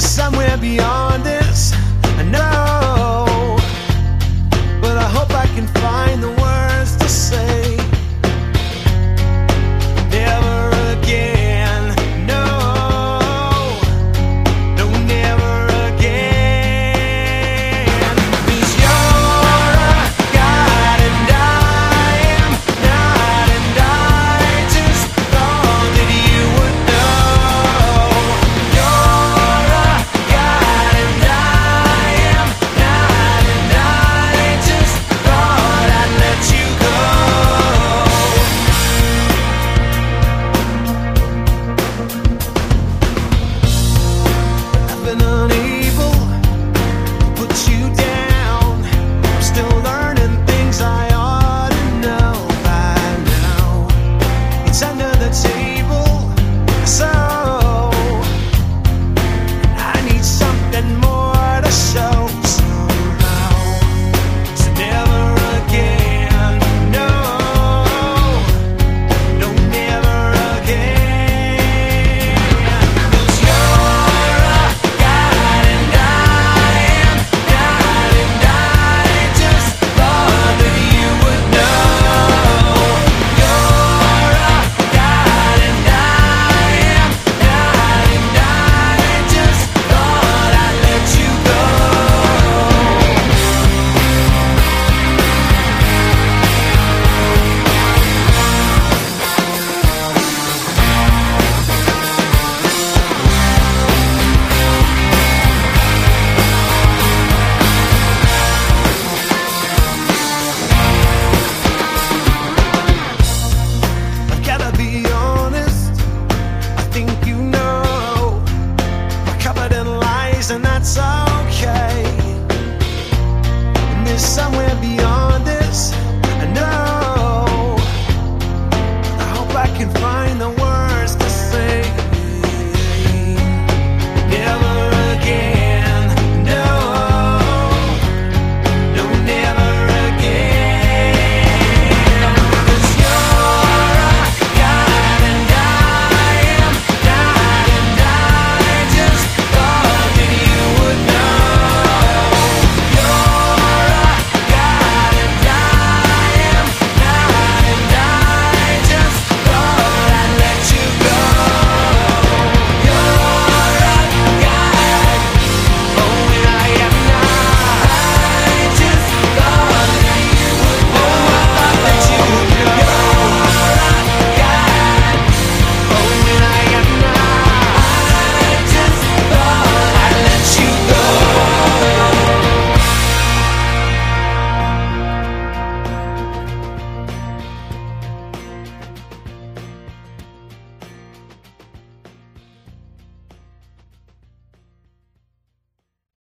somewhere beyond somewhere beyond.